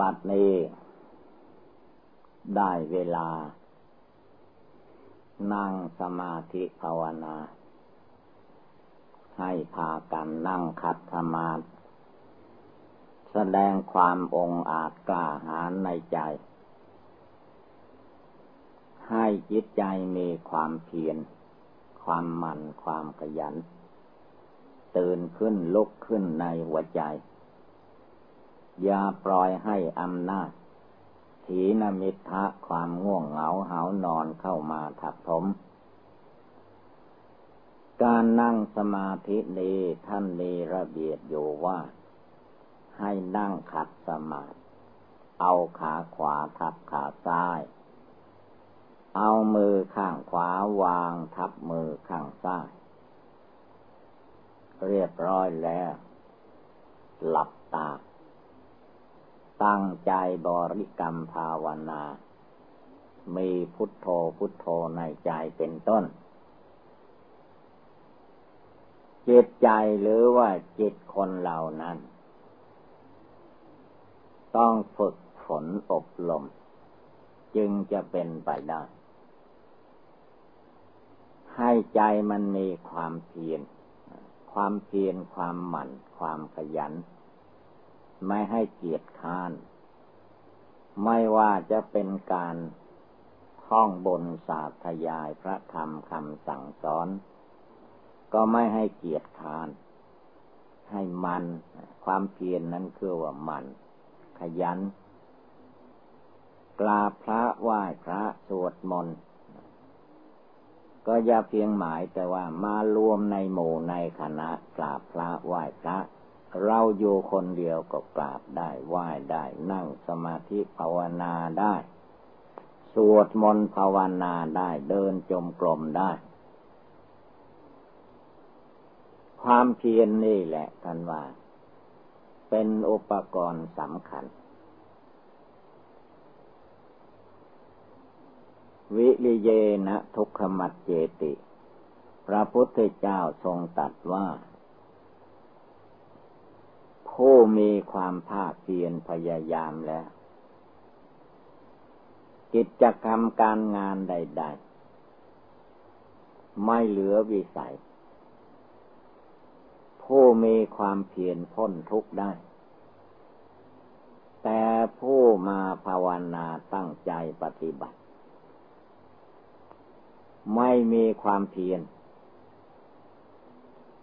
บัดนี้ ได้เวลา นั่งสมาธิภาวนา ให้พากันนั่งคัดสมาธิแสดงความองอาจกล้าหาญในใจ ให้จิตใจมีความเพียร ความมัน ความขยัน ตื่นขึ้นลุกขึ้นในหัวใจ อย่าปล่อยให้อำนาจ ถีนมิทะความง่วงเหงาเหานอนเข้ามาถักถม การนั่งสมาธินี้ท่านมีระเบียบอยู่ว่า ให้นั่งขัดสมาธิเอาขาขวาทับขาซ้าย เอามือข้างขวาวางทับมือข้างซ้าย เรียบร้อยแล้ว หลับตา ตั้งใจบริกรรมภาวนา มีพุทโธพุทโธในใจเป็นต้น จิตใจหรือว่าจิตคนเหล่านั้น ต้องฝึกฝนอบรมจึงจะเป็นไปได้ ให้ใจมันมีความเพียร ความเพียรความหมั่น ความขยัน ไม่ให้เกียจค้าน ไม่ว่าจะเป็นการท่องบนศาสธยายพระธรรมคำสั่งสอน ก็ไม่ให้เกียจค้าน ให้มัน ความเพียรนนั้นคือว่ามัน ขยันกราบพระไหว้พระสวดมนต์ก็อย่าเพียงหมายแต่ว่ามารวมในหมู่ในคณะกราบพระไหว้พระ เราอยู่คนเดียวก็กราบได้ไหว้ได้นั่งสมาธิภาวนาได้ สวดมนต์ภาวนาได้เดินจมกลมได้ ความเพียรนนี่แหละท่านว่า เป็นอุปกรณ์สำคัญ วิริเยนะทุกขมัดเจติ พระพุทธเจ้าทรงตัดว่า ผู้มีความภาคเพียรพยายามแล้ว กิจกรรมการงานใด ๆ ไม่เหลือวิสัย ผู้มีความเพียรพ้นทุกข์ได้ แต่ผู้มาภาวนาตั้งใจปฏิบัติ ไม่มีความเพียร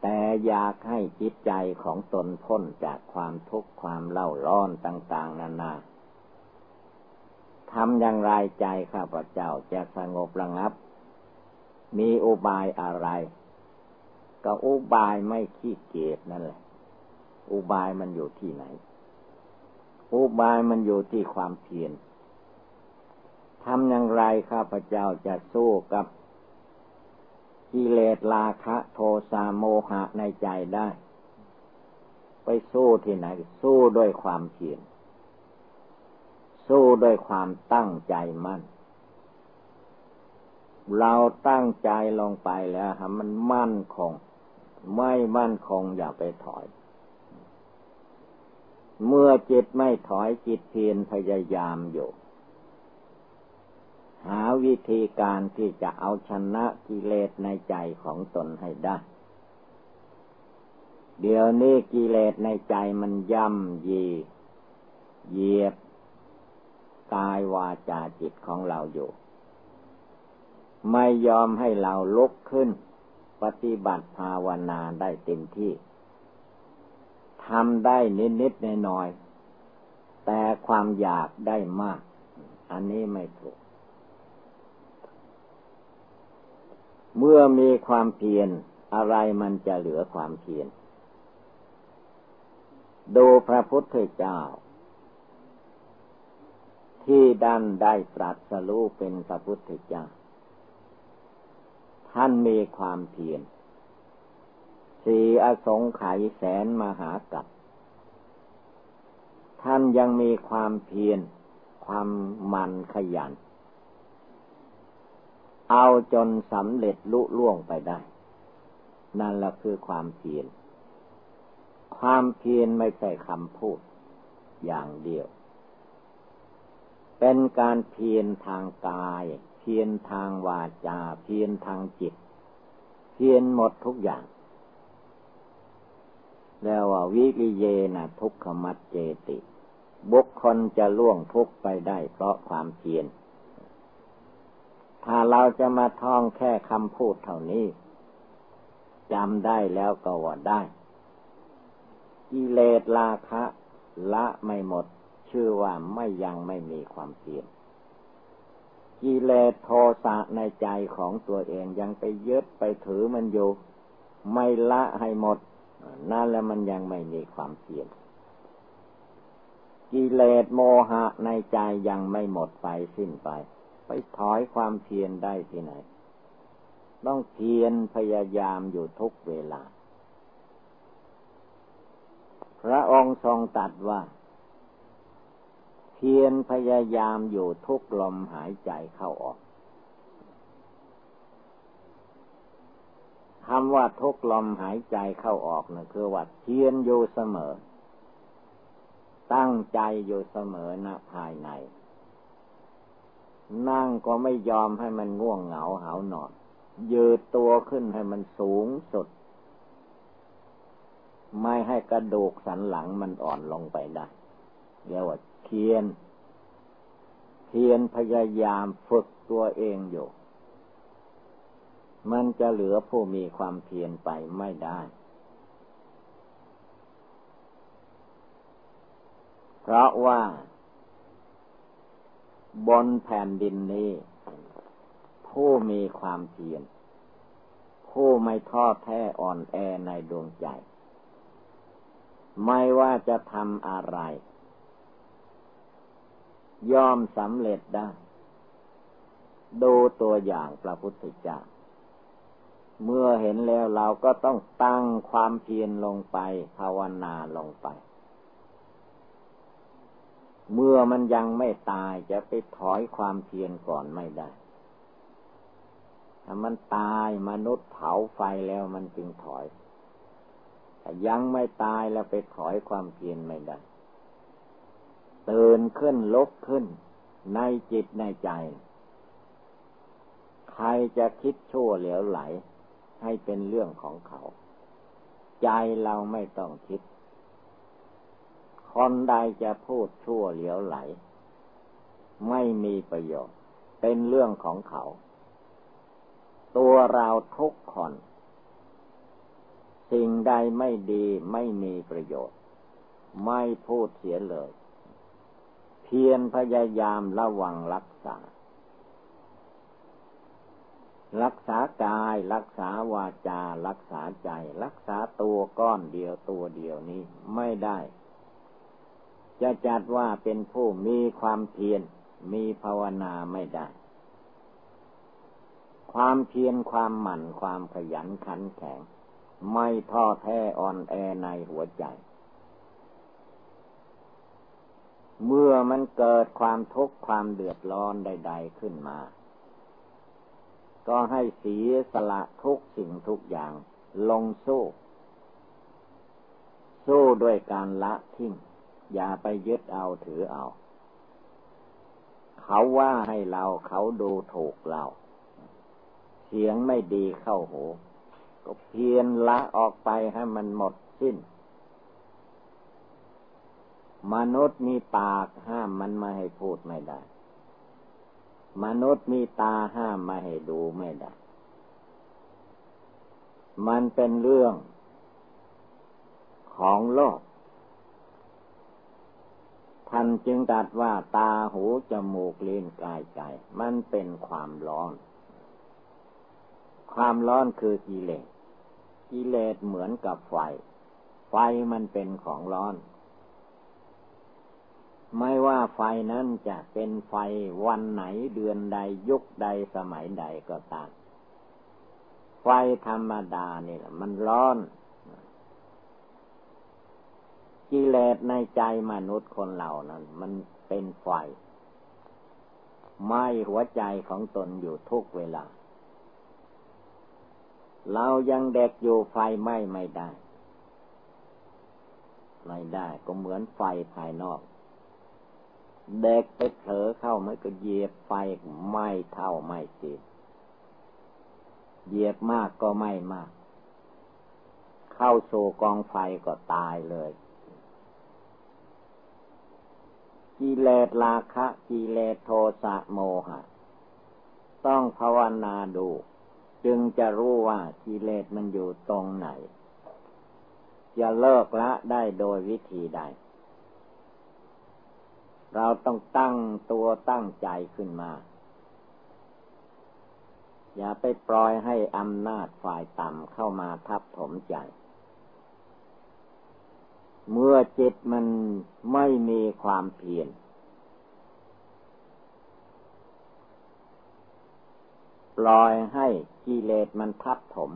แต่อยากให้จิตใจของตนพ้นจากความทุกข์ความเล่าร้อนต่าง ๆ นานาทำอย่างไรใจข้าพเจ้าจะสงบระงับ มีอุบายอะไร ก็อุบายไม่ขี้เกียจนั่นแหละ อุบายมันอยู่ที่ไหน อุบายมันอยู่ที่ความเพียรทำอย่างไรข้าพเจ้าจะสู้กับ กิเลสราคะโทสะโมหะในใจได้ ไปสู้ที่ไหน สู้ด้วยความเพียรสู้ด้วยความตั้งใจมั่น เราตั้งใจลงไปแล้วมันมั่นคง ไม่มั่นคงอย่าไปถอย เมื่อจิตไม่ถอยจิตเพียรพยายามอยู่ หาวิธีการที่จะเอาชนะกิเลสในใจของตนให้ได้ เดี๋ยวนี้กิเลสในใจมันย่ำยีเหยียบกายวาจาจิตของเราอยู่ ไม่ยอมให้เราลุกขึ้น ปฏิบัติภาวนาได้เต็มที่ทำได้นิดๆน้อยๆแต่ความอยากได้มาก อันนี้ไม่ถูก เมื่อมีความเพียรอะไรมันจะเหลือความเพียรดูพระพุทธเจ้า ที่ดันได้ตรัสรู้เป็นพระพุทธเจ้า ท่านมีความเพียรสีอสงไขยแสนมหากัปท่านยังมีความเพียรความมันขยัน เอาจนสำเร็จลุล่วงไปได้ นั่นแหละคือความเพียร ความเพียรไม่ใช่คำพูดอย่างเดียว เป็นการเพียรทางกาย เพียรทางวาจา เพียรทางจิต เพียรหมดทุกอย่าง แล้วว่าวิริเยนะทุกขมัดเจติ บุคคลจะล่วงทุกไปได้เพราะความเพียร ถ้าเราจะมาท่องแค่คำพูดเท่านี้จำได้แล้วก็ว่าได้กิเลสราคะ ละไม่หมด ชื่อว่าไม่ยังไม่มีความเพียรกิเลสโทสะในใจของตัวเองยังไปยึดไปถือมันอยู่ ไม่ละให้หมด นั่นแล้วมันยังไม่มีความเพียรกิเลสโมหะในใจยังไม่หมดไปสิ้นไป ไปถอยความเพียรได้ที่ไหน ต้องเพียรพยายามอยู่ทุกเวลา พระองค์ทรงตัดว่า เพียรพยายามอยู่ทุกลมหายใจเข้าออกคำว่าทุกลมหายใจเข้าออกนะคือว่าเพียรอยู่เสมอ ตั้งใจอยู่เสมอนะภายใน นั่งก็ไม่ยอมให้มันง่วงเหงาหานอน ยืดตัวขึ้นให้มันสูงสุด ไม่ให้กระดูกสันหลังมันอ่อนลงไปได้เรียกว่าเพียน เพียนพยายามฝึกตัวเองอยู่ มันจะเหลือผู้มีความเพียรไปไม่ได้เพราะว่า บนแผ่นดินนี้ ผู้มีความเพียรผู้ไม่ท้อแท้อ่อนแอในดวงใจ ไม่ว่าจะทำอะไร ย่อมสำเร็จได้ ดูตัวอย่างพระพุทธเจ้า เมื่อเห็นแล้วเราก็ต้องตั้งความเพียรลงไป ภาวนาลงไป เมื่อมันยังไม่ตายจะไปถอยความเพียรก่อนไม่ได้ ถ้ามันตายมนุษย์เผาไฟแล้วมันจึงถอยแต่ยังไม่ตายแล้วไปถอยความเพียรไม่ได้ตื่นขึ้นลุกขึ้น ในจิตในใจ ใครจะคิดชั่วเหลวไหล ให้เป็นเรื่องของเขา ใจเราไม่ต้องคิด คนใดจะพูดชั่วเหลียวไหล ไม่มีประโยชน์ เป็นเรื่องของเขา ตัวเราทุกคน สิ่งใดไม่ดีไม่มีประโยชน์ ไม่พูดเสียเลย เพียรพยายามระวังรักษา รักษากายรักษาวาจา รักษาใจ รักษาตัวก้อนเดียวตัวเดียวนี้ไม่ได้ จะจัดว่าเป็นผู้มีความเพียรมีภาวนาไม่ได้ ความเพียรความหมั่นความขยันขันแข็ง ไม่ท้อแท้อ่อนแอในหัวใจ เมื่อมันเกิดความทุกข์ความเดือดร้อนใด ๆขึ้นมา ก็ให้เสียสละทุกสิ่งทุกอย่างลงสู้ สู้ด้วยการละทิ้ง อย่าไปยึดเอาถือเอา เขาว่าให้เราเขาดูถูกเรา เสียงไม่ดีเข้าหู ก็เพียนละออกไปให้มันหมดสิ้น มนุษย์มีปากห้ามมันไม่ให้พูดไม่ได้ มนุษย์มีตาห้ามมาให้ดูไม่ได้ มันเป็นเรื่องของโลก ท่านจึงตัดว่าตาหูจมูกลิ้นกายใจ มันเป็นความร้อน ความร้อนคือกิเลสกิเลสเหมือนกับไฟ ไฟมันเป็นของร้อน ไม่ว่าไฟนั้นจะเป็นไฟวันไหนเดือนใดยุคใดสมัยใดก็ตามไฟธรรมดานี่แหละมันร้อน กิเลสในใจมนุษย์คนเหล่านั้น มันเป็นไฟไหม้หัวใจของตนอยู่ทุกเวลา เรายังเด็กอยู่ไฟไหม้ไม่ได้ ไม่ได้ก็เหมือนไฟภายนอก เด็กไปเผลอเข้ามันก็เหยียบไฟไหม่เท่าไม่ติดเหยียบมากก็ไม่มาก เข้าสู่กองไฟก็ตายเลย กิเลสราคะกิเลสโทสะโมหะ ต้องภาวนาดู จึงจะรู้ว่ากิเลสมันอยู่ตรงไหน จะเลิกละได้โดยวิธีใด เราต้องตั้งตัวตั้งใจขึ้นมา อย่าไปปล่อยให้อำนาจฝ่ายต่ำเข้ามาทับถมใจ เมื่อจิตมันไม่มีความเพียรปล่อยให้กิเลสมันทับถม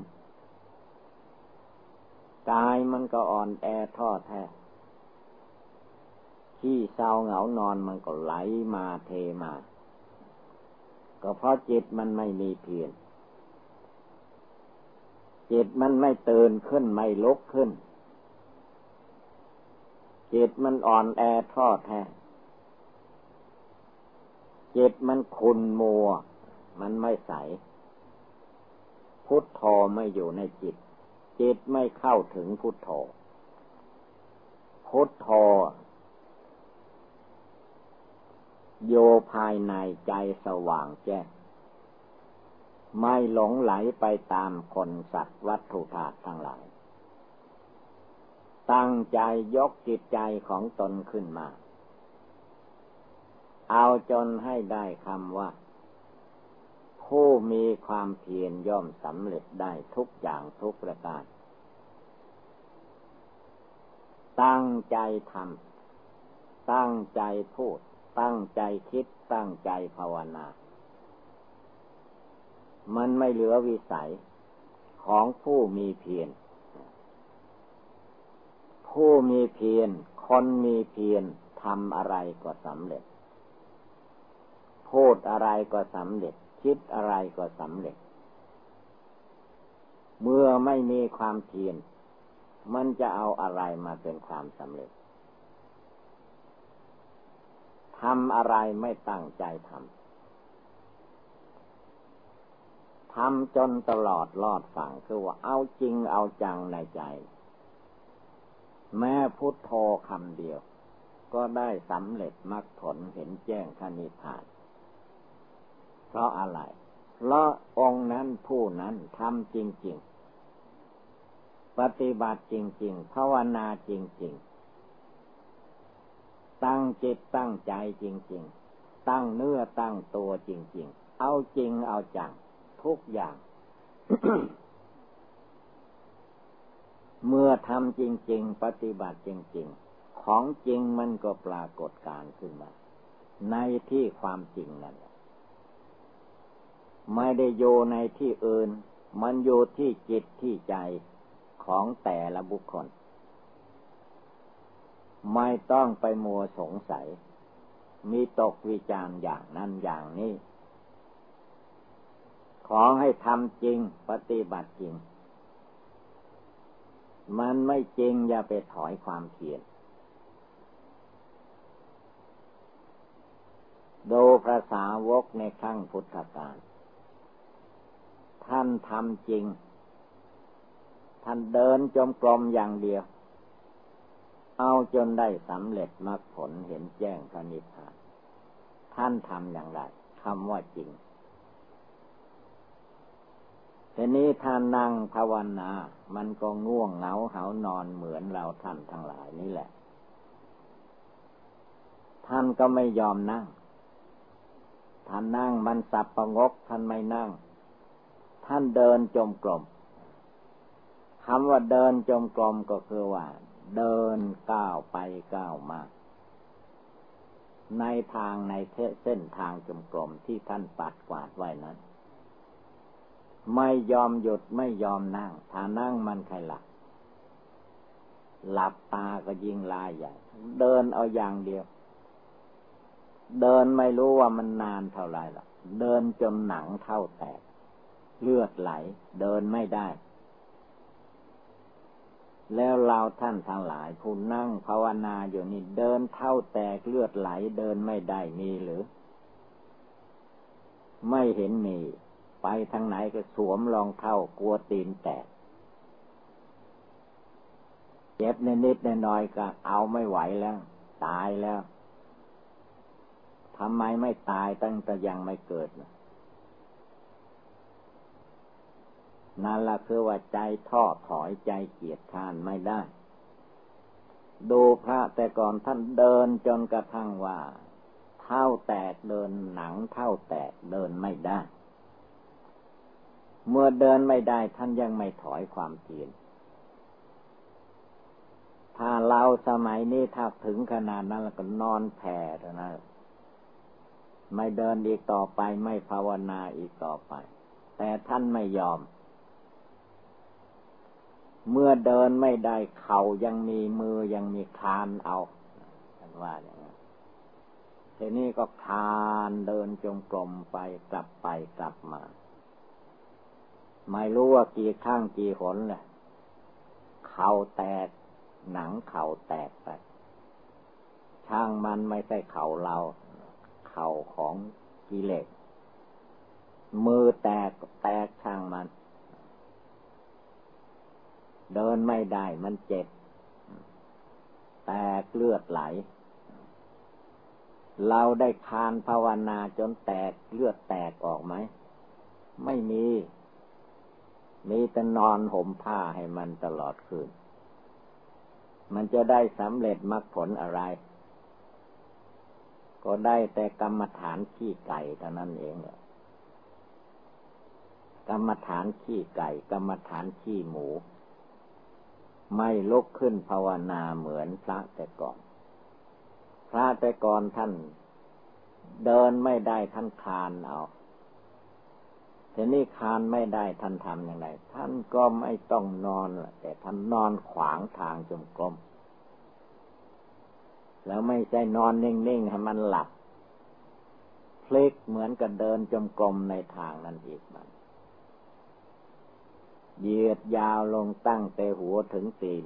กายมันก็อ่อนแอท้อแท้ที่เศร้าเหงานอนมันก็ไหลมาเทมา ก็เพราะจิตมันไม่มีเพียรจิตมันไม่ตื่นขึ้นไม่ลุกขึ้น จิตมันอ่อนแอท้อแท้จิตมันคุนมัว มันไม่ใส พุทโธไม่อยู่ในจิต จิตไม่เข้าถึงพุทโธ พุทโธโยภายในใจสว่างแจ้งไม่หลงไหลไปตามคนสัตว์วัตถุธาตุทั้งหลาย ตั้งใจยกจิตใจของตนขึ้นมา เอาจนให้ได้คำว่า ผู้มีความเพียรย่อมสำเร็จได้ทุกอย่างทุกประการ ตั้งใจทำตั้งใจพูด ตั้งใจคิด ตั้งใจภาวนา มันไม่เหลือวิสัยของผู้มีเพียร ผู้มีเพียร คนมีเพียรทำอะไรก็สำเร็จ พูดอะไรก็สำเร็จ คิดอะไรก็สำเร็จ เมื่อไม่มีความเพียร มันจะเอาอะไรมาเป็นความสำเร็จทำอะไรไม่ตั้งใจทำ ทำจนตลอดรอดฝั่งคือว่าเอาจริงเอาจังในใจ แม้พุทโธคำเดียว ก็ได้สำเร็จมรรคผลเห็นแจ้งขณิพาน เพราะอะไร เพราะองค์นั้นผู้นั้นทำจริง ๆ ปฏิบัติจริง ๆ ภาวนาจริง ๆ ตั้งจิตตั้งใจจริง ๆ ตั้งเนื้อตั้งตัวจริง ๆ เอาจริงเอาจัง ทุกอย่าง เมื่อทำจริง ๆ ปฏิบัติจริง ๆ ของจริงมันก็ปรากฏการขึ้นมา ในที่ความจริงนั่นไม่ได้โยในที่อื่น มันโยที่จิตที่ใจของแต่ละบุคคล ไม่ต้องไปมัวสงสัย มีตกวิจารณ์อย่างนั้นอย่างนี้ ขอให้ทำจริงปฏิบัติจริง มันไม่จริงอย่าไปถอยความเพียรดูภาษาวกในครั้งพุทธกาลท่านทำจริง ท่านเดินจมกลมอย่างเดียว เอาจนได้สำเร็จมรรคผลเห็นแจ้งพระนิพพาน ท่านทำอย่างไรคำว่าจริง ทีนี้ท่านนั่งภาวนา มันก็ง่วงเหงาเหานอนเหมือนเราท่านทั้งหลายนี่แหละ ท่านก็ไม่ยอมนั่ง ท่านนั่งมันสับประงกท่านไม่นั่ง ท่านเดินจมกลมคำว่าเดินจมกลมก็คือว่า เดินก้าวไปก้าวมาในทางในเส้นทางจมกลมที่ท่านปัดกวาดไว้นั้น ไม่ยอมหยุดไม่ยอมนั่ง ถ้านั่งมันใครหลับหลับตาก็ยิงลายใหญ่ เดินเอาอย่างเดียว เดินไม่รู้ว่ามันนานเท่าไรหรอกเดินจนหนังเท่าแตก เลือดไหล เดินไม่ได้ แล้วเราท่านทั้งหลายผู้นั่งภาวนาอยู่นี่เดินเท่าแตกเลือดไหล เดินไม่ได้มีหรือ ไม่เห็นมี ไปทางไหนก็สวมรองเท้ากลัวตีนแตก เจ็บนิดๆน้อยๆก็เอาไม่ไหวแล้ว ตายแล้วทำไมไม่ตายตั้งแต่ยังไม่เกิดนั่นละคือว่าใจท้อถอยใจเกียดค้านไม่ได้ ดูพระแต่ก่อนท่านเดินจนกระทั่งว่า เท่าแตกเดินหนังเท่าแตกเดินไม่ได้ เมื่อเดินไม่ได้ท่านยังไม่ถอยความเพียรถ้าเราสมัยนี้ถ้าถึงขนาดนั้นแล้วก็นอนแผ่นะไม่เดินอีกต่อไปไม่ภาวนาอีกต่อไป แต่ท่านไม่ยอม เมื่อเดินไม่ได้เข่ายังมีมือยังมีคานเอาท่านว่าอย่างนี้ทีนี้ก็คานเดินจงกรมไปกลับไปกลับมา ไม่รู้ว่ากี่ข้างกี่หนแหละเข่าแตก หนังเข่าแตกไป ช่างมันไม่ใช่เข่าเรา เข่าของกิเลส มือแตกแตกช่างมัน เดินไม่ได้มันเจ็บ แตกเลือดไหล เราได้คานภาวนาจนแตกเลือดแตกออกไหม ไม่มี มีแต่นอนห่มผ้าให้มันตลอดคืน มันจะได้สำเร็จมรรคผลอะไร ก็ได้แต่กรรมฐานขี้ไก่เท่านั้นเองกรรมฐานขี้ไก่ กรรมฐานขี้หมู ไม่ลุกขึ้นภาวนาเหมือนพระแต่ก่อน พระแต่ก่อนท่าน เดินไม่ได้ท่านคานเอา ทีนี้คานไม่ได้ท่านทำอย่างไร ท่านก็ไม่ต้องนอนแต่ท่านนอนขวางทางจมกรมแล้วไม่ใช่นอนนิ่งๆให้มันหลับพลิกเหมือนกับเดินจมกรมในทางนั้นอีกมันเหยียดยาวลงตั้งแต่หัวถึงตีน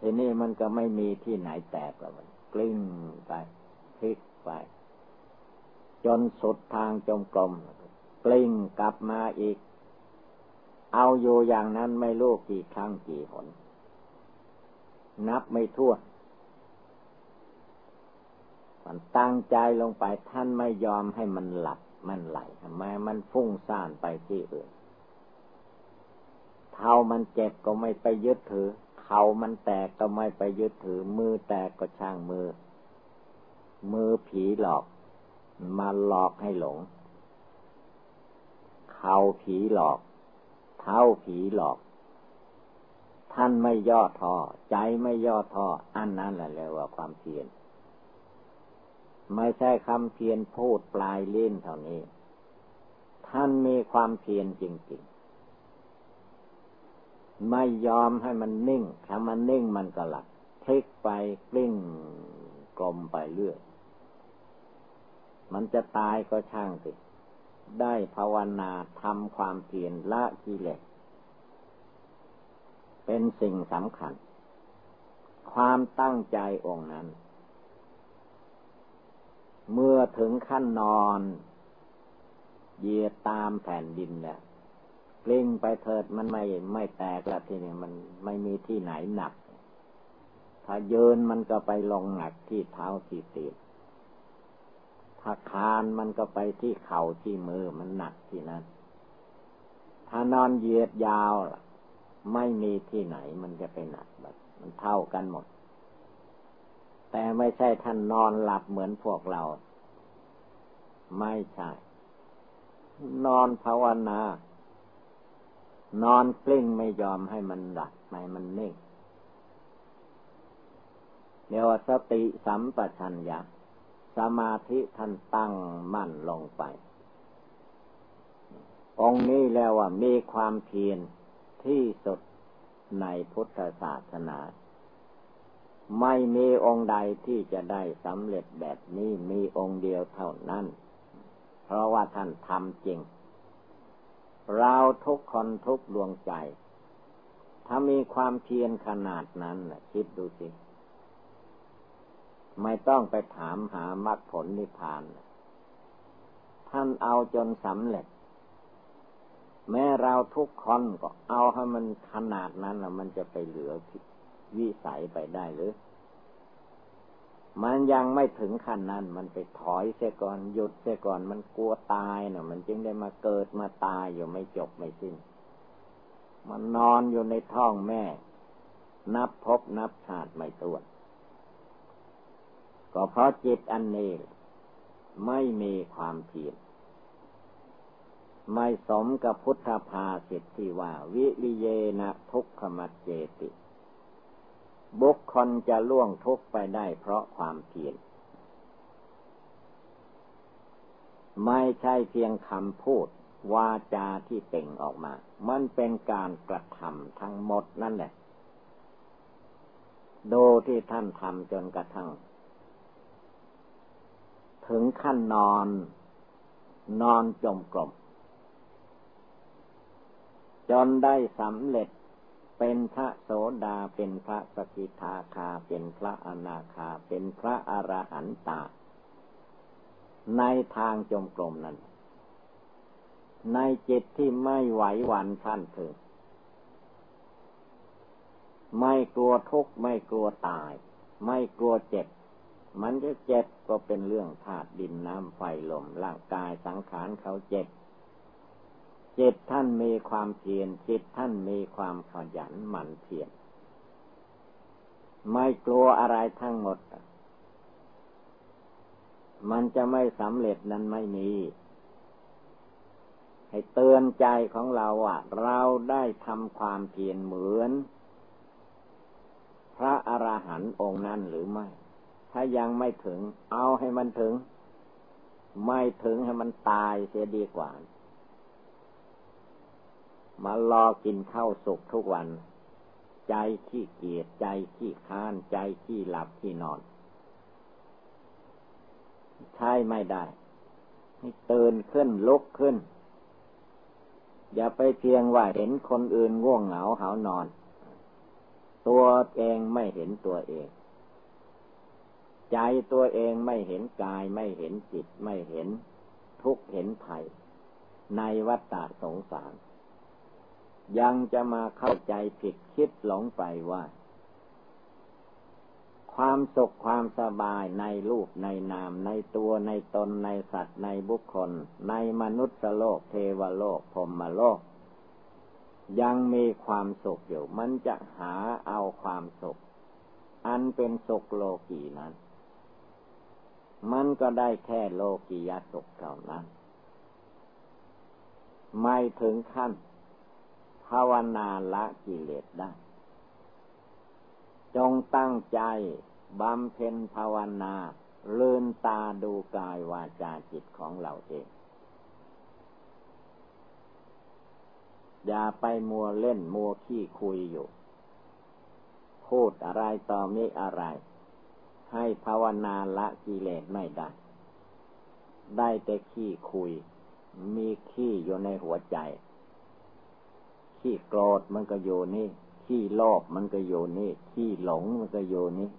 ทีนี้มันก็ไม่มีที่ไหนแตกแล้วมันกลิ้งไปพลิกไป จนสุดทางจมกรม กลิ้งกลับมาอีก เอาอยู่อย่างนั้นไม่รู้กี่ครั้งกี่หน นับไม่ทั่วมันตั้งใจลงไปท่านไม่ยอมให้มันหลับมันไหลทำไมมันฟุ้งซ่านไปที่อื่น เท้ามันเจ็บก็ไม่ไปยึดถือ เขามันแตกก็ไม่ไปยึดถือ มือแตกก็ช่างมือ มือผีหลอก มาหลอกให้หลง เขาผีหลอก เท้าผีหลอก ท่านไม่ย่อท้อใจไม่ย่อท้ออันนั้นแหละเรียกว่าความเพียรไม่ใช่คำเพียรพูดปลายเลิ้นเท่านี้ ท่านมีความเพียรจริงๆ ไม่ยอมให้มันนิ่งถ้ามันนิ่งมันก็หลับพลิกไปกลิ้งกลมไปเรื่อย มันจะตายก็ช่างสิ ได้ภาวนาทำความเพียรละกิเลสเป็นสิ่งสำคัญ ความตั้งใจองค์นั้น เมื่อถึงขั้นนอนเยียตามแผ่นดินเนี่ยกลิ้งไปเถิดมันไม่ไม่แตกละทีนี้มันไม่มีที่ไหนหนัก ถ้าเยินมันก็ไปลงหนักที่เท้าที่ตีน ถ้าคานมันก็ไปที่เข่าที่มือมันหนักที่นั้น ถ้านอนเหยียดยาวไม่มีที่ไหนมันจะไปหนักแบบมันเท่ากันหมด แต่ไม่ใช่ท่านนอนหลับเหมือนพวกเรา ไม่ใช่ นอนภาวนา นอนกลิ้งไม่ยอมให้มันหลับไม่มันนิ่งเรียกว่าสติสัมปชัญญะ สมาธิท่านตั้งมั่นลงไป องค์นี้แล้วว่ามีความเพียรที่สุดในพุทธศาสนา ไม่มีองค์ใดที่จะได้สำเร็จแบบนี้มีองค์เดียวเท่านั้น เพราะว่าท่านทำจริง เราทุกคนทุกดวงใจ ถ้ามีความเพียรขนาดนั้นคิดดูสิ ไม่ต้องไปถามหามรรคผลนิพพาน ท่านเอาจนสำเร็จ แม้เราทุกคนก็เอาให้มันขนาดนั้นแล้วมันจะไปเหลือวิสัยไปได้หรือ มันยังไม่ถึงขั้นนั้น มันไปถอยเสียก่อนหยุดเสียก่อนมันกลัวตายเนะ่ะ มันจึงได้มาเกิดมาตายอยู่ไม่จบไม่สิ้น มันนอนอยู่ในท้องแม่ นับพบนับชาติไม่ตัว ก็เพราะจิตอันนี้ไม่มีความเพียรไม่สมกับพุทธภาสิทธิว่า วิริเยนะทุกขมัจเจติ บุคคลจะล่วงทุกไปได้เพราะความเพียรไม่ใช่เพียงคำพูดวาจาที่เป่งออกมา มันเป็นการกระทำทั้งหมดนั่นแหละ โดที่ท่านทำจนกระทั่ง ถึงขั้นนอน นอนจมกลม จนได้สำเร็จเป็นพระโสดาเป็นพระสกิทาคา เป็นพระอนาคา เป็นพระอรหันตา ในทางจมกลมนั้น ในจิตที่ไม่ไหวหวั่นท่านถึงไม่กลัวทุกข์ไม่กลัวตาย ไม่กลัวเจ็บ มันจะเจ็บก็เป็นเรื่องธาตุดินน้ำไฟลมร่างกายสังขารเขาเจ็บจิตท่านมีความเพียรจิตท่านมีความขยันหมั่นเพียรไม่กลัวอะไรทั้งหมด มันจะไม่สำเร็จนั้นไม่มี ให้เตือนใจของเราว่าเราได้ทำความเพียรเหมือน พระอรหันต์องค์นั้นหรือไม่ ถ้ายังไม่ถึง เอาให้มันถึง ไม่ถึงให้มันตายเสียดีกว่า มารอกินข้าวสุกทุกวัน ใจขี้เกียจใจขี้ค้านใจขี้หลับขี้นอน ใช่ไม่ได้ ให้ตื่นขึ้นลุกขึ้น อย่าไปเพียงว่าเห็นคนอื่นง่วงเหงาหานอน ตัวเองไม่เห็นตัวเอง ใจตัวเองไม่เห็นกายไม่เห็นจิตไม่เห็นทุกเห็นภัยในวัฏฏะสงสาร ยังจะมาเข้าใจผิดคิดหลงไปว่า ความสุขความสบายในรูปในนามในตัวในตนในสัตว์ในบุคคล ในมนุษย์โลกเทวโลกพรมโลก ยังมีความสุขอยู่ มันจะหาเอาความสุข อันเป็นสุขโลกีนั้น มันก็ได้แค่โลกียสุขเท่านั้น ไม่ถึงขั้น ภาวนาละกิเลสได้ จงตั้งใจบำเพ็ญภาวนาลืนตาดูกายวาจาจิตของเราเอง อย่าไปมัวเล่นมัวขี้คุยอยู่ พูดอะไรต่อมีอะไร ให้ภาวนาละกิเลสไม่ได้ ได้แต่ขี้คุย มีขี้อยู่ในหัวใจ ขี้โกรธมันก็อยู่นี่ ขี้โลภมันก็อยู่นี่ ขี้หลงมันก็อยู่นี่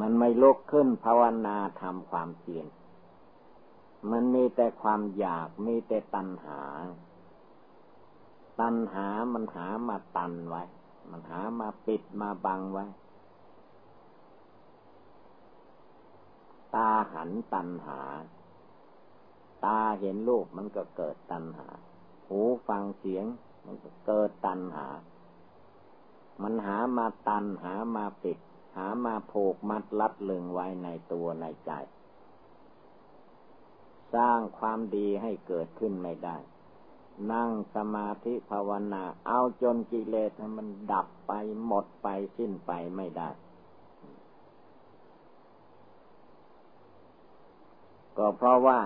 มันไม่ลุกขึ้นภาวนาทำความเพียรมันมีแต่ความอยากมีแต่ตัณหา ตัณหามันหามาตันไว้ มันหามาปิดมาบังไว้ ตา หันตัณหา ตาเห็นรูปมันก็เกิดตัณหา หูฟังเสียง มันก็เกิดตัณหา มันหามาตันหามาปิด หามาผูกมัดลัดลึงไว้ในตัวในใจ สร้างความดีให้เกิดขึ้นไม่ได้ นั่งสมาธิภาวนา เอาจนกิเลสมันดับไปหมดไปสิ้นไปไม่ได้ ก็เพราะว่า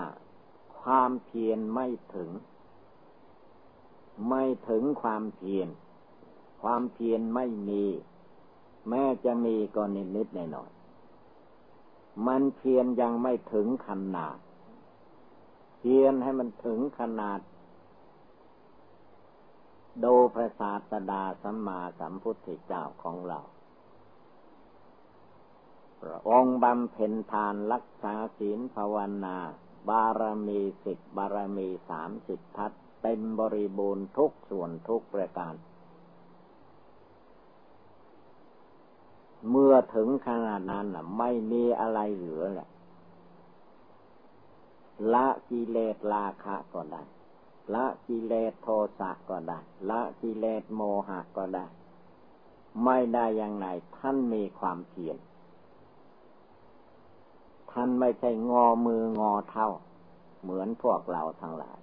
ความเพียรไม่ถึง ไม่ถึงความเพียรความเพียรไม่มี แม้จะมีก็นิดนิดหน่อยหน่อยมันเพียรยังไม่ถึงขนาด เพียรให้มันถึงขนาด โดพระศาสดาสัมมาสัมพุทธเจ้าของเรา พระองค์บำเพ็ญทานรักษาศีลภาวนา บารมีสิบบารมีสามสิบทัศเต็มบริบูรณ์ทุกส่วนทุกประการ เมื่อถึงขนาดนั้นไม่มีอะไรเหลือแหละละกิเลสราคะก็ได้ ละกิเลสโทสะก็ได้ ละกิเลสโมหะก็ได้ ไม่ได้อย่างไรท่านมีความเพียร ท่านไม่ใช่งอมืองอเท้าเหมือนพวกเราทั้งหลาย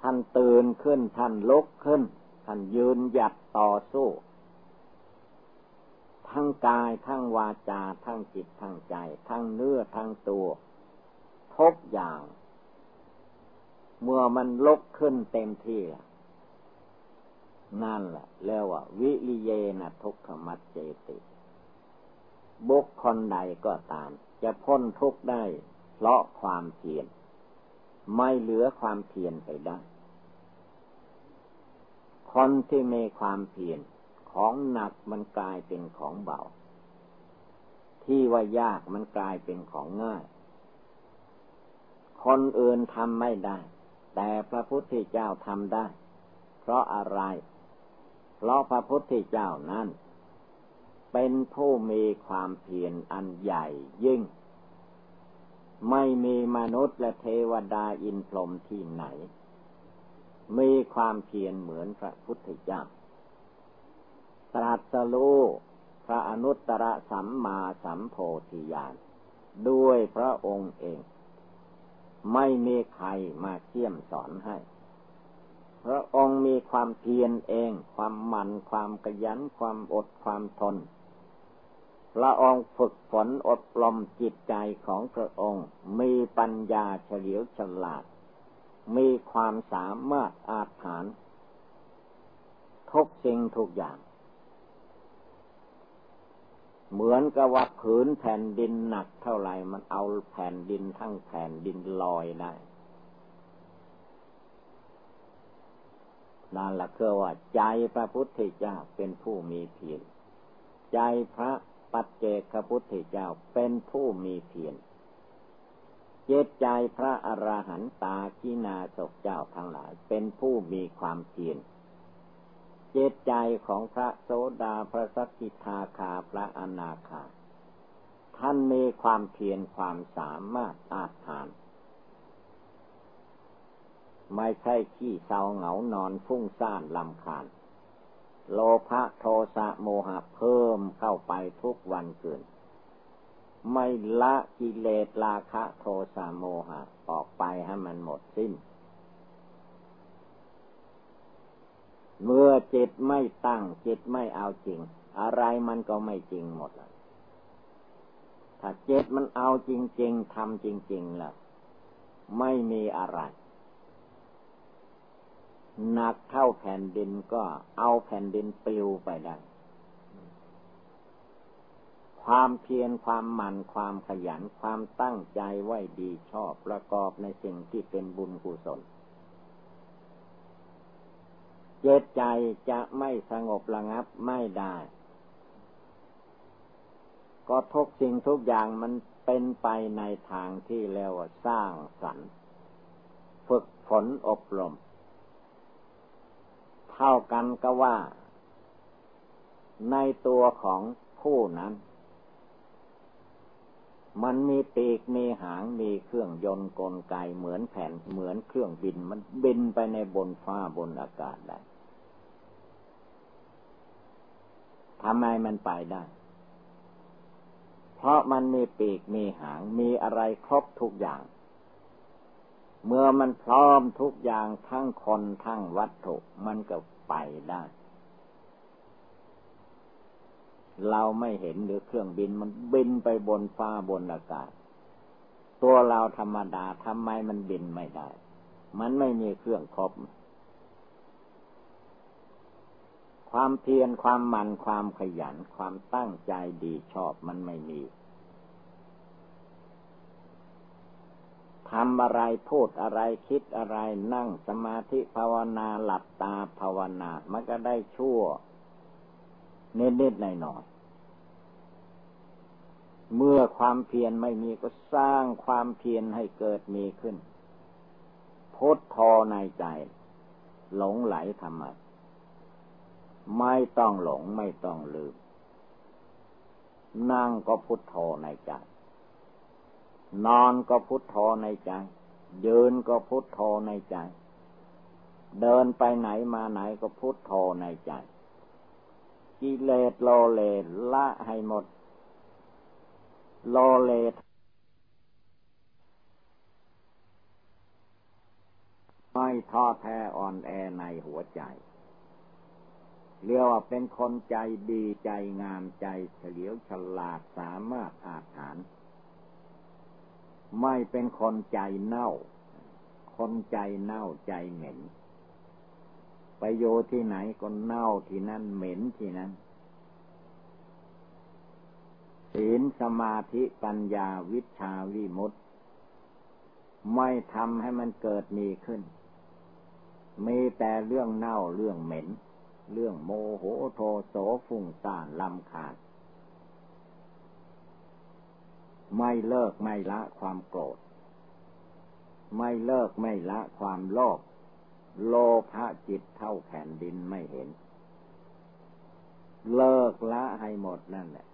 ท่านตื่นขึ้น ท่านลุกขึ้น ท่านยืนหยัดต่อสู้ ทั้งกายทั้งวาจา ทั้งจิตทั้งใจ ทั้งเนื้อทั้งตัวทุกอย่าง เมื่อมันลุกขึ้นเต็มที่นั่นแหละเรียกว่า วิริเยนะทุกขมัจเจติ บุคคลใดก็ตาม จะพ้นทุกข์ได้ เพราะความเพียรไม่เหลือความเพียรไปได้ คนที่มีความเพียรของหนักมันกลายเป็นของเบา ที่ว่ายากมันกลายเป็นของง่าย คนอื่นทำไม่ได้ แต่พระพุทธเจ้าทำได้ เพราะอะไร เพราะพระพุทธเจ้านั้น เป็นผู้มีความเพียรอันใหญ่ยิ่ง ไม่มีมนุษย์และเทวดาอินพรหมที่ไหน มีความเพียรเหมือนพระพุทธเจ้าตรัสรู้พระอนุตตรสัมมาสัมโพธิญาณด้วยพระองค์เอง ไม่มีใครมาเชี่ยมสอนให้ พระองค์มีความเพียรเอง ความมัน ความกระยัน ความอด ความทน พระองค์ฝึกฝนอบรมจิตใจของพระองค์ มีปัญญาเฉลียวฉลาด มีความสามารถอาถรรพ์ทุกสิ่งทุกอย่าง เหมือนกับว่าผืนแผ่นดินหนักเท่าไหร่มันเอาแผ่นดินทั้งแผ่นดินลอยได้นั่นละคือว่าใจพระพุทธเจ้าเป็นผู้มีเพียรใจพระ ปัจเจกพุทธเจ้าเป็นผู้มีเพียรเจตใจพระอรหันตากินาศเจ้าทั้งหลาย เป็นผู้มีความเพียรเจตใจของพระโสดาพระสกิทาคาพระอนาคาท่านมีความเพียรความสามารถอาถานไม่ใช่ขี้เศร้าเหงานอนฟุ้งซ่านลำคาญ โลภะโทสะโมหะเพิ่มเข้าไปทุกวันเกินไม่ละกิเลสราคะโทสะโมหะ ออกไปให้มันหมดสิ้น เมื่อจิตไม่ตั้งจิตไม่เอาจริง อะไรมันก็ไม่จริงหมดแล้วถ้าจิตมันเอาจริง ๆทำจริง ๆ แล้ว ไม่มีอะไร หนักเท่าแผ่นดินก็เอาแผ่นดินปลิวไปได้ ความเพียรความหมั่นความขยันความตั้งใจไว้ดีชอบประกอบในสิ่งที่เป็นบุญกุศลเจตใจจะไม่สงบระงับไม่ได้ ก็ทุกสิ่งทุกอย่างมันเป็นไปในทางที่เรียกว่าสร้างสรรค์ ฝึกฝนอบรม เท่ากันก็ว่า ในตัวของผู้นั้น มันมีปีกมีหางมีเครื่องยนต์กลไกเหมือนแผ่นเหมือนเครื่องบินมันบินไปในบนฟ้าบนอากาศได้ทำไมมันไปได้ เพราะมันมีปีกมีหางมีอะไรครบทุกอย่าง เมื่อมันพร้อมทุกอย่างทั้งคนทั้งวัตถุมันก็ไปได้ เราไม่เห็นหรือเครื่องบินมันบินไปบนฟ้าบนอากาศ ตัวเราธรรมดาทำไมมันบินไม่ได้ มันไม่มีเครื่องครบความเพียรความมันความขยันความตั้งใจดีชอบมันไม่มี ทำอะไรพูดอะไรคิดอะไรนั่งสมาธิภาวนาหลับตาภาวนา มันก็ได้ชั่วเน็ดๆหน่อยๆเมื่อความเพียรไม่มีก็สร้างความเพียรให้เกิดมีขึ้นพุทโธในใจ หลงไหลทำไมะไม่ต้องหลงไม่ต้องลืม นั่งก็พุทโธในใจ นอนก็พุทโธในใจ ยืนก็พุทโธในใจ เดินไปไหนมาไหนก็พุทโธในใจ กิเลสโลเลละให้หมด โลเลไม่ท้อแท้อ่อนแอในหัวใจเรียกว่าเป็นคนใจดีใจงามใจเฉลียวฉลาดสามารถอาถาน ไม่เป็นคนใจเน่า คนใจเน่าใจเหม็น ไปโยที่ไหนก็เน่าที่นั่นเหม็นที่นั่นศีลสมาธิปัญญาวิชาวิมุตติ ไม่ทำให้มันเกิดมีขึ้น มีแต่เรื่องเน่าเรื่องเหม็น เรื่องโมโหโทโสฟุ้งซ่านลำขาด ไม่เลิกไม่ละความโกรธ ไม่เลิกไม่ละความโลภโลภะจิตเท่าแผ่นดินไม่เห็น เลิกละให้หมดนั่นแหละ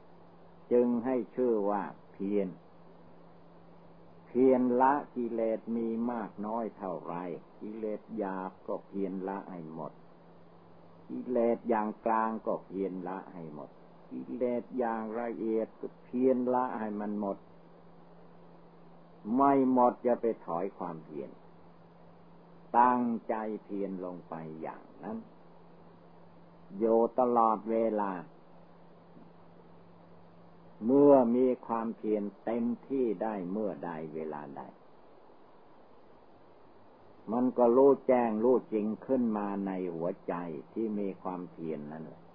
จึงให้ชื่อว่าเพียรเพียรละกิเลสมีมากน้อยเท่าไรกิเลสหยาบก็เพียรละให้หมดกิเลสอย่างกลางก็เพียรละให้หมด กิเลสอย่างละเอียดเพียรละให้มันหมด ไม่หมดจะไปถอยความเพียรตั้งใจเพียรลงไปอย่างนั้นโยตลอดเวลา เมื่อมีความเพียรเต็มที่ได้เมื่อใดเวลาใด มันก็รู้แจ้งรู้จริงขึ้นมาในหัวใจที่มีความเพียรนนั่นแหละ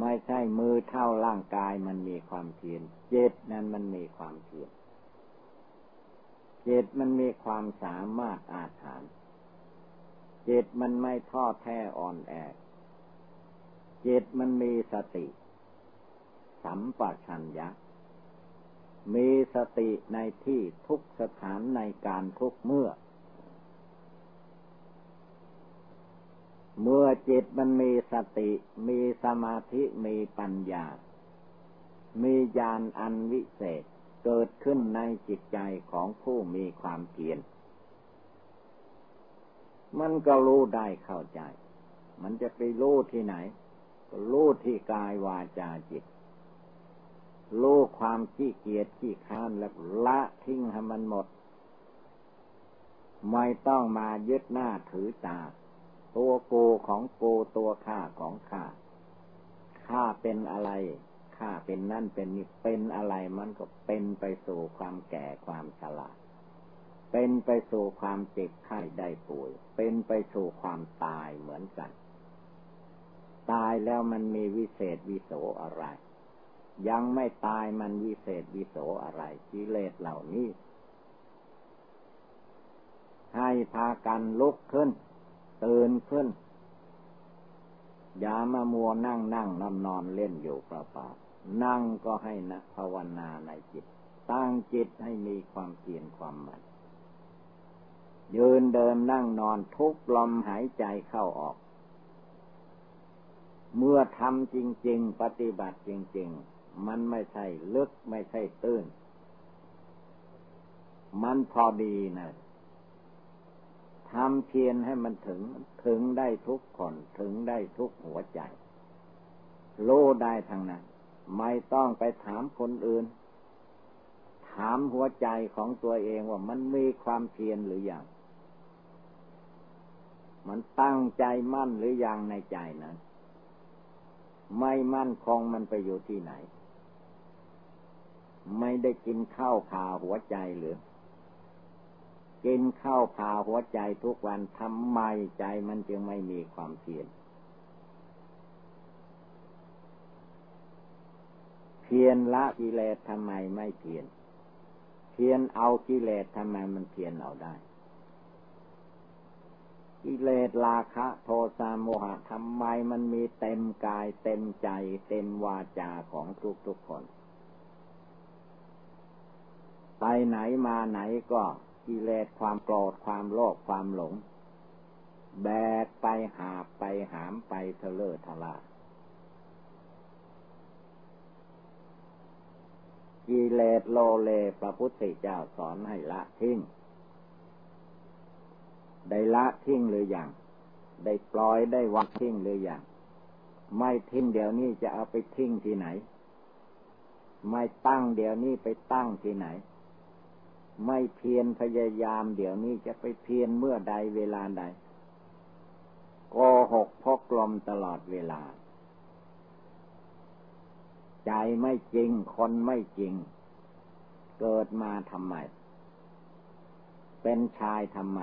ไม่ใช่มือเท่าร่างกายมันมีความเพียรเจตนั้นมันมีความเพียรเจตมันมีความสามารถอาถรรพ์เจตมันไม่ท้อแท้อ่อนแอเจตมันมีสติ สัมปชัญญะ มีสติในที่ทุกสถานในการทุกเมื่อ เมื่อจิตมันมีสติ มีสมาธิ มีปัญญา มีญาณอันวิเศษเกิดขึ้นในจิตใจของผู้มีความเพียร มันก็รู้ได้เข้าใจ มันจะไปรู้ที่ไหน ก็รู้ที่กายวาจาจิต รู้ความขี้เกียจขี้ค้านแล้วละทิ้งให้มันหมด ไม่ต้องมายึดหน้าถือตา ตัวกูของกูตัวข้าของข้าข้าเป็นอะไรข้าเป็นนั่นเป็นนี่เป็นอะไรมันก็เป็นไปสู่ความแก่ความชราเป็นไปสู่ความเจ็บไข้ได้ป่วย เป็นไปสู่ความตายเหมือนกัน ตายแล้วมันมีวิเศษวิโสอะไร ยังไม่ตายมันวิเศษวิโสอะไรกิเลสเหล่านี้ ให้พากันลุกขึ้น ตื่นขึ้น อย่ามามัวนั่งนั่งนอนนอนเล่นอยู่เปล่าๆนั่งก็ให้นะภาวนาในจิต ตั้งจิตให้มีความเพียรความมันยืนเดินนั่งนอนทุกลมหายใจเข้าออก เมื่อทำจริง ๆ ปฏิบัติจริง ๆ มันไม่ใช่ลึกไม่ใช่ตื้น มันพอดีนะ ทำเพียรให้มันถึงถึงได้ทุกคนถึงได้ทุกหัวใจโลได้ทางนั้น ไม่ต้องไปถามคนอื่น ถามหัวใจของตัวเองว่ามันมีความเพียรหรืออยังมันตั้งใจมั่นหรืออยังในใจนะไม่มั่นคงมันไปอยู่ที่ไหน ไม่ได้กินข้าวผ่าหัวใจหรือ กินข้าวพาหัวใจทุกวันทำไมใจมันจึงไม่มีความเพียรเพียรละกิเลสทำไมไม่เพียรเพียนเอากิเลสทำไมมันเพียนเอาได้ กิเลสราคะ โทสะโมหะทำไมมันมีเต็มกาย เต็มใจ เต็มวาจาของทุกทุกคน ไปไหนมาไหนก็ กิเลสความโกรธความโลภความหลง แบกไปหาไปหามไปเทเลอทลากิเลสโลเลพระพุทธเจ้าสอนให้ละทิ้ง ได้ละทิ้งหรืออยัง ได้ปล่อยได้วัดทิ้งหรืออยัง ไม่ทิ้งเดี๋ยวนี้จะเอาไปทิ้งที่ไหน ไม่ตั้งเดี๋ยวนี้ไปตั้งที่ไหน ไม่เพียรพยายามเดี๋ยวนี้จะไปเพียรเมื่อใดเวลาใดโกหกพกลมตลอดเวลา ใจไม่จริงคนไม่จริง เกิดมาทำไม เป็นชายทำไม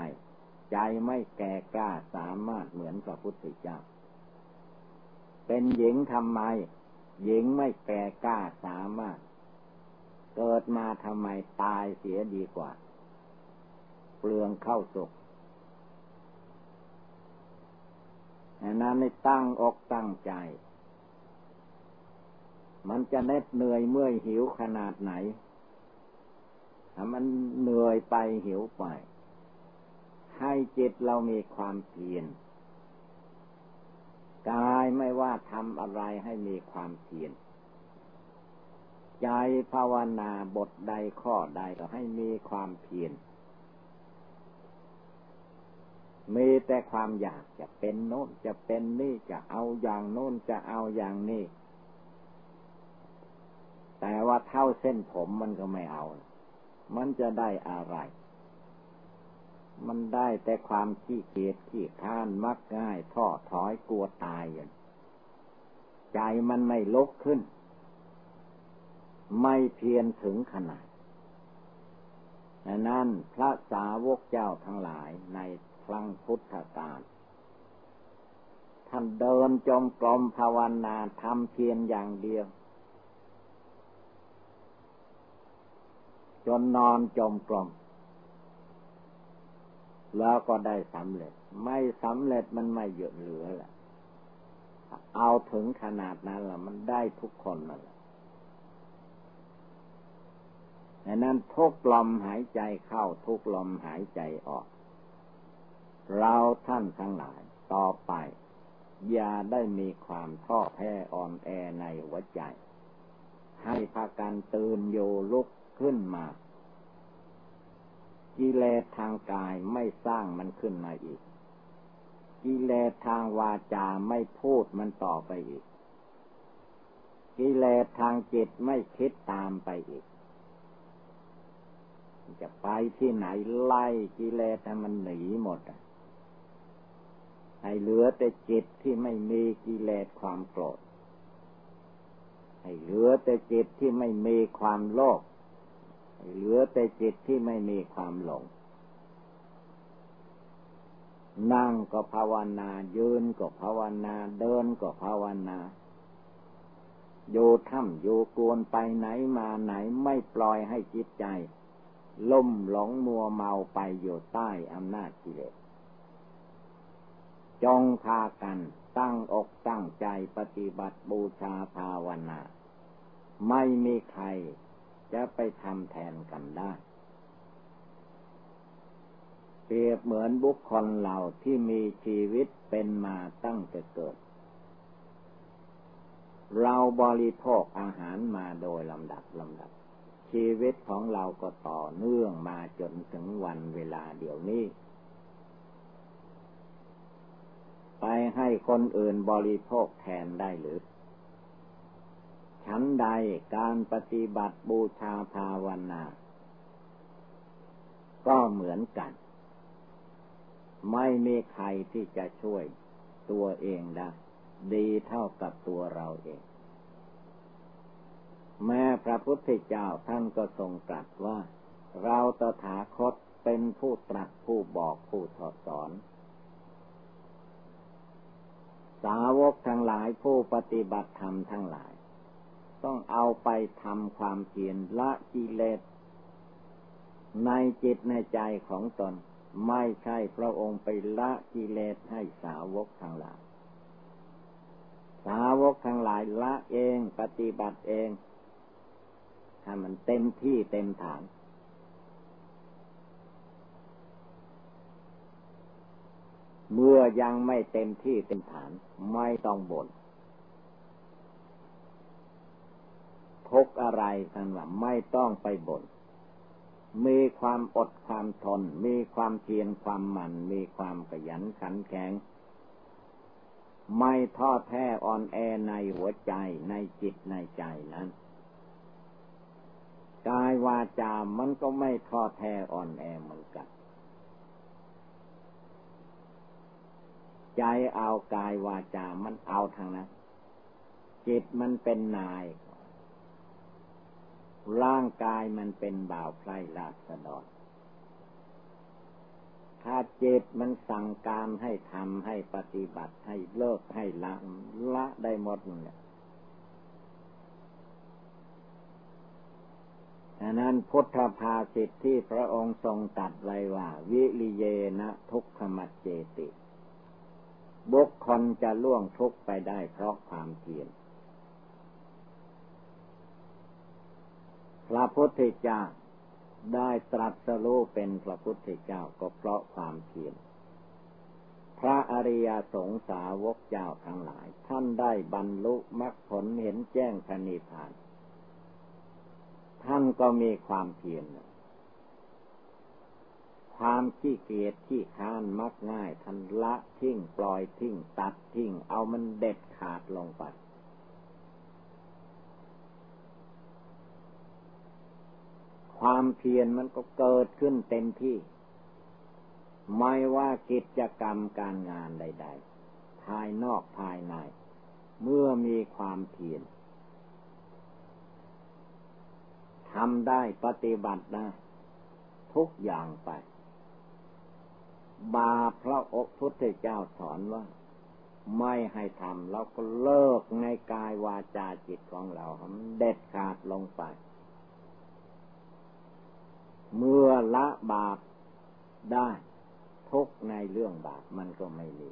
ใจไม่แก่กล้าสามารถเหมือนพระพุทธเจ้า เป็นหญิงทำไม หญิงไม่แก่กล้าสามารถ เกิดมาทำไมตายเสียดีกว่า เปลืองเข้าสุกนั้นไม่ตั้งอกตั้งใจ มันจะเน็ดเหนื่อยเมื่อยหิวขนาดไหนถ้ามันเหนื่อยไปหิวไป ให้จิตเรามีความเพียรกายไม่ว่าทำอะไรให้มีความเพียร ใจภาวนาบทใดข้อใดก็ให้มีความเพียร มีแต่ความอยากจะเป็นโน้นจะเป็นนี่จะเอาอย่างโน้นจะเอาอย่างนี้แต่ว่าเท่าเส้นผมมันก็ไม่เอา มันจะได้อะไร มันได้แต่ความขี้เกียจขี้ข้านมักง่ายท้อถอยกลัวตายอย่างใจมันไม่ลุกขึ้น ไม่เพียรถึงขนาดนั้นพระสาวกเจ้าทั้งหลายในครั้งพุทธกาลท่านเดินจมกรมภาวนาทำเพียรอย่างเดียว จนนอนจมกลมแล้วก็ได้สำเร็จ ไม่สำเร็จมันไม่เยอะเหลือแหละเอาถึงขนาดนั้นละมันได้ทุกคนนั่นแหละ ดังนั้นทุกลมหายใจเข้าทุกลมหายใจออก เราท่านทั้งหลายต่อไป อย่าได้มีความท้อแท้อ่อนแอในหัวใจ ให้พากันตื่นโยลุกขึ้นมากิเลสทางกายไม่สร้างมันขึ้นมาอีก กิเลสทางวาจาไม่พูดมันต่อไปอีก กิเลสทางจิตไม่คิดตามไปอีก จะไปที่ไหนไล่กิเลสให้มันหนีหมดให้เหลือแต่จิตที่ไม่มีกิเลสความโกรธให้เหลือแต่จิตที่ไม่มีความโลภให้เหลือแต่จิตที่ไม่มีความหลง นั่งก็ภาวนา ยืนก็ภาวนา เดินก็ภาวนาโยถ้ำโยกวนไปไหนมาไหนไม่ปล่อยให้จิตใจ ล่มหลงมัวเมาไปอยู่ใต้อำนาจกิเลส จงพากันตั้งอกตั้งใจปฏิบัติบูชาภาวนา ไม่มีใครจะไปทำแทนกันได้ เปรียบเหมือนบุคคลเราที่มีชีวิตเป็นมาตั้งแต่เกิด เราบริโภคอาหารมาโดยลำดับลำดับ ชีวิตของเราก็ต่อเนื่องมาจนถึงวันเวลาเดี๋ยวนี้ ไปให้คนอื่นบริโภคแทนได้หรือฉันใดการปฏิบัติบูชาภาวนา ก็เหมือนกัน ไม่มีใครที่จะช่วยตัวเองได้ดีเท่ากับตัวเราเอง แม้พระพุทธเจ้าท่านก็ทรงตรัสว่า เราตถาคตเป็นผู้ตรัสผู้บอกผู้ทอดสอน สาวกทั้งหลายผู้ปฏิบัติธรรมทั้งหลาย ต้องเอาไปทำความเพียรละกิเลสในจิตในใจของตน ไม่ใช่พระองค์ไปละกิเลสให้สาวกทั้งหลาย สาวกทั้งหลายละเองปฏิบัติเอง ถ้ามันเต็มที่เต็มฐาน เมื่อยังไม่เต็มที่เต็มฐานไม่ต้องบน่นทุกอะไรกันว่าไม่ต้องไปบน่นมีความอดความทน มีความเพียรความหมั่น มีความขยันขันแข็ง ไม่ท้อแท้อ่อนแอในหัวใจในจิตในใจนั้น กายวาจามันก็ไม่ท้อแท้อ่อนแอเหมือนกัน ใจเอากายวาจา มันเอาทางนั้น จิตมันเป็นนาย ร่างกายมันเป็นบ่าวไพร่ลาสดรถ้าจิตมันสั่งการให้ทำให้ปฏิบัติให้เลิกให้ละละได้หมดเนี่ยฉะ นั้นพุทธภาสิทธิที่พระองค์ทรงตัดไว้ว่า วิริเยนะทุกขมัจเจติ บุคคลจะล่วงทุกไปได้เพราะความเพียรพระพุทธเจ้าได้ตรัสรู้เป็นพระพุทธเจ้าก็เพราะความเพียรพระอริยสงสาวกเจ้าทั้งหลาย ท่านได้บรรลุมรรคผลเห็นแจ้งพระนิพพาน ท่านก็มีความเพียรความขี้เกียจขี้ค้านมักง่ายท่านละทิ้งปล่อยทิ้งตัดทิ้งเอามันเด็ดขาดลงไปความเพียรมันก็เกิดขึ้นเต็มที่ ไม่ว่ากิจกรรมการงานใด ๆ ภายนอกภายใน เมื่อมีความเพียร ทำได้ปฏิบัติได้ทุกอย่างไป บาพระอกพุทธเจ้าสอนว่า ไม่ให้ทำเราก็เลิกในกายวาจาจิตของเราเด็ดขาดลงไป เมื่อละบาปได้ทุกในเรื่องบาปมันก็ไม่มี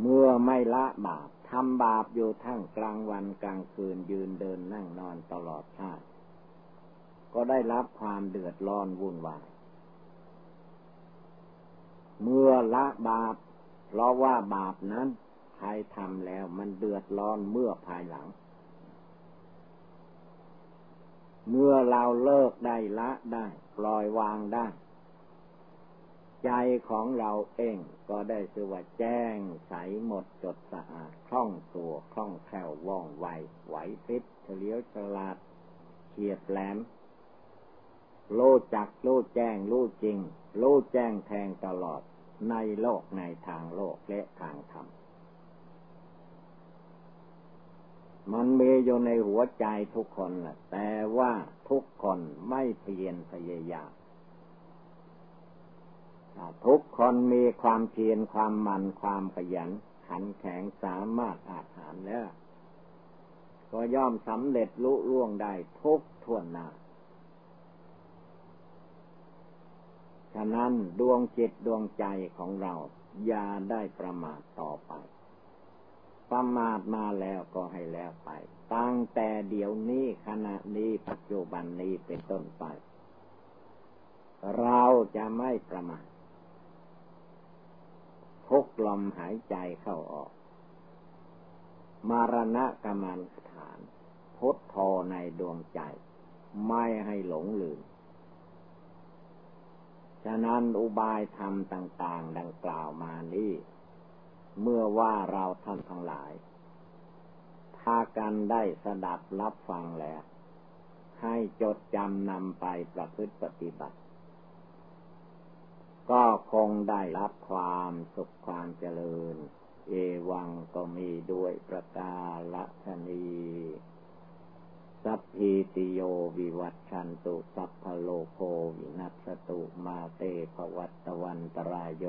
เมื่อไม่ละบาป ทำบาปอยู่ทั้งกลางวันกลางคืนยืนเดินนั่งนอนตลอดชาติ ก็ได้รับความเดือดร้อนวุ่นวาย เมื่อละบาป เพราะว่าบาปนั้นใครทำแล้วมันเดือดร้อนเมื่อภายหลัง เมื่อเราเลิกได้ละได้ ปล่อยวางได้ ใจของเราเองก็ได้ชื่อว่าแจ้งใสหมดจดสะอาดคล่องตัวคล่องแคล่วว่องไวไหวพริบเฉลียวฉลาดเฉียบแหลมโลจักโลแจ้งโลจริงโลแจ้งแทงตลอดในโลกในทางโลกและทางธรรมมันมีอยู่ในหัวใจทุกคนแหละแต่ว่าทุกคนไม่เพียรพยายาม ทุกคนมีความเพียรความมันความขยันขันแข็งสามารถอาหารแล้ว ก็ย่อมสำเร็จลุล่วงได้ทุกท่วนหน้าฉะนั้นดวงจิตดวงใจของเรา อย่าได้ประมาทต่อไป ประมาทมาแล้วก็ให้แล้วไป ตั้งแต่เดี๋ยวนี้ขณะนี้ปัจจุบันนี้เป็นต้นไป เราจะไม่ประมาท ทุกลมหายใจเข้าออก มารณะกรรมันฐานพุทโธในดวงใจ ไม่ให้หลงลืม ฉะนั้นอุบายธรรมต่าง ๆ ดังกล่าวมานี้ เมื่อว่าเราท่านทั้งหลาย พากันได้สดับรับฟังแล้ว ให้จดจำนำไปประพฤติปฏิบัติ ก็คงได้รับความสุขความเจริญ เอวังก็มีด้วยประกาศชนีสัพพิติโยวิวัตชันตุ สัพพโลโควินัสตุมาเตภวัตวันตรายโย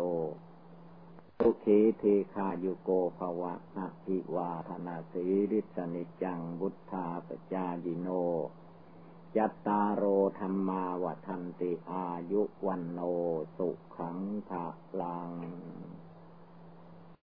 ทุขีทีขายุโกภวะอภิวาธนาสีริสนิจังบุทธาปจายิโน ยัตตาโรธรรมาวทันติอายุวันโนสุขังภาลัง